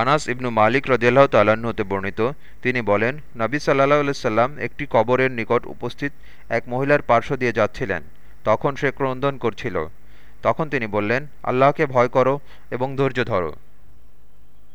আনাস ইবনু মালিক রদিয়াল্লাহ তাল্লাহ্ন হতে বর্ণিত, তিনি বলেন, নবী সাল্লাহ সাল্লাম একটি কবরের নিকট উপস্থিত এক মহিলার পার্শ্ব দিয়ে যাচ্ছিলেন। তখন সে ক্রন্দন করছিল। তখন তিনি বললেন, আল্লাহকে ভয় করো এবং ধৈর্য ধরো।